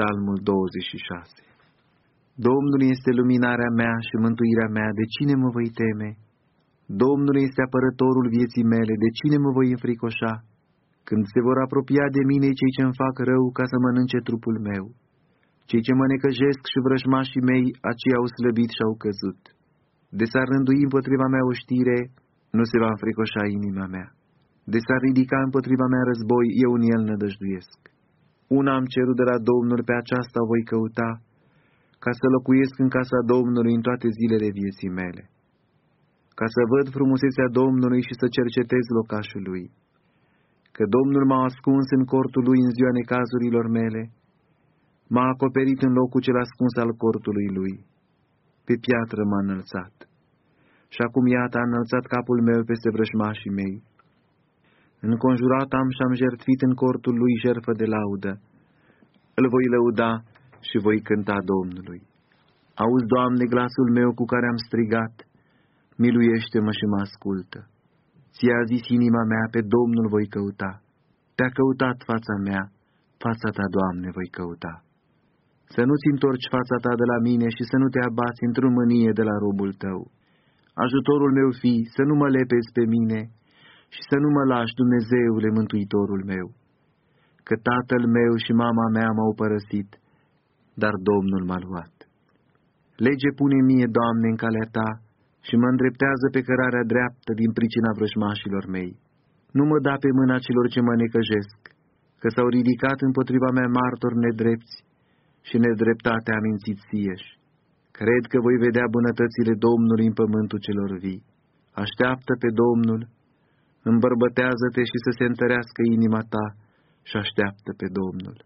Psalmul 26 Domnul este luminarea mea și mântuirea mea, de cine mă voi teme? Domnul este apărătorul vieții mele, de cine mă voi înfricoșa? Când se vor apropia de mine cei ce îmi fac rău ca să mănânce trupul meu, cei ce mă necăjesc și vrăjmașii mei, aceia au slăbit și au căzut. De s-ar rândui împotriva mea o știre, nu se va înfricoșa inima mea. De s-ar ridica împotriva mea război, eu în el nădăjduiesc. Una am cerut de la Domnul, pe aceasta o voi căuta, ca să locuiesc în casa Domnului în toate zilele vieții mele, ca să văd frumusețea Domnului și să cercetez locașul lui, că Domnul m-a ascuns în cortul lui în ziua necazurilor mele, m-a acoperit în locul cel ascuns al cortului lui, pe piatră m-a înălțat. Și acum iată a înălțat capul meu peste vrăjmașii mei. Înconjurat am și am jertfit în cortul lui jertfă de laudă. Îl voi lăuda și voi cânta Domnului. Auzi, Doamne, glasul meu cu care am strigat, miluiește-mă și mă ascultă. Ți-a zis inima mea, pe Domnul voi căuta. Te-a căutat fața mea, fața ta, Doamne, voi căuta. Să nu-ți întorci fața ta de la mine și să nu te abați într-o mânie de la robul tău. Ajutorul meu fi, să nu mă lepezi pe mine și să nu mă lași, Dumnezeule, Mântuitorul meu. Că tatăl meu și mama mea m-au părăsit, dar Domnul m-a luat. Lege pune mie, Doamne, în calea Ta și mă îndreptează pe cărarea dreaptă din pricina vrăjmașilor mei. Nu mă da pe mâna celor ce mă necăjesc, că s-au ridicat împotriva mea martori nedrepți și nedreptatea a mințit sieși. Cred că voi vedea bunătățile Domnului în pământul celor vii. Așteaptă pe Domnul, îmbărbătează-te și să se întărească inima ta și așteaptă pe Domnul.